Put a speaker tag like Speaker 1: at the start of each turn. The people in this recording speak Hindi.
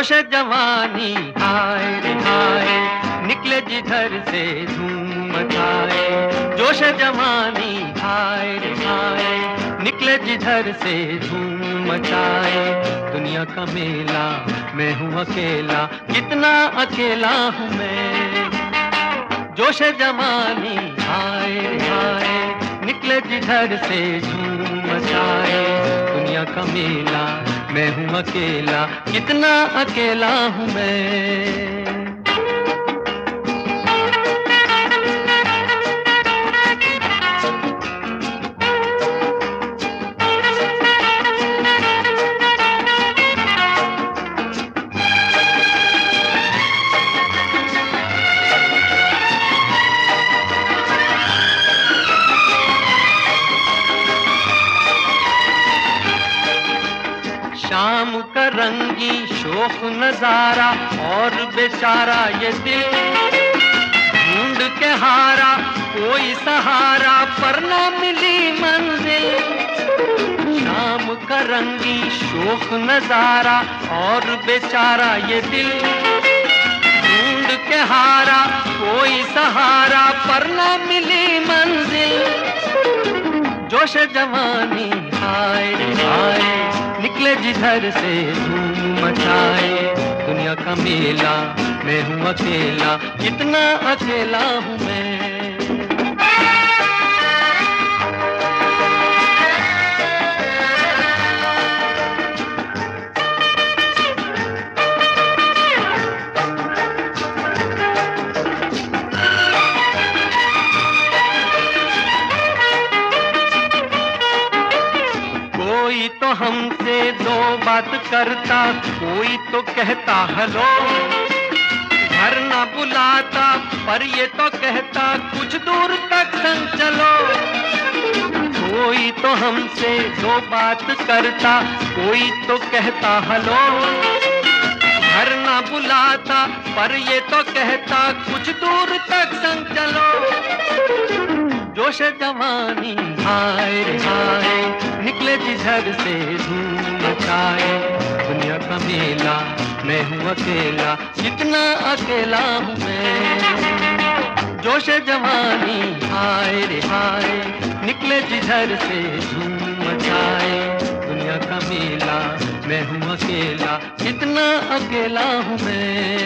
Speaker 1: जोश जवानी, हाय रे हाय, निकले जिधर से धूम मचाए। जोश जवानी, हाय रे हाय, निकले जिधर से धूम मचाए। दुनिया का मेला, मैं हूँ अकेला, कितना अकेला हूँ मैं। जोश जवानी, हाय हाय, निकले जिधर से झूम मचाए। दुनिया का मेला मैं हूँ अकेला कितना अकेला हूँ मैं। शाम का रंगी शोक नज़ारा और बेचारा ये दिल। ढूंढ के हारा, कोई सहारा, पर न मिली मंजिल। शाम का रंगी शोक नज़ारा और बेचारा ये दिल। ढूंढ के हारा, कोई सहारा, पर न मिली मंजिल। जोश जवानी हाय हाय जिधर से धूम मचाए दुनिया का मेला मैं हूँ अकेला कितना अकेला हूँ कोई तो हमसे दो बात करता, कोई तो कहता, हेलो। घर ना बुलाता, पर ये तो कहता, कुछ दूर तक संग चलो। कोई तो हमसे दो बात करता, कोई तो कहता, हेलो। घर ना बुलाता, पर ये तो कहता, कुछ दूर तक संग चलो। जोश जवानी, हाय हाय निकले जिधर से धूम मचाए दुनिया का मेला, मैं हूँ अकेला कितना अकेला हूँ मैं। जोश जवानी, हाय रे हाय, निकले जिधर से धूम मचाए दुनिया का मेला, मैं हूँ अकेला कितना अकेला हूँ मैं।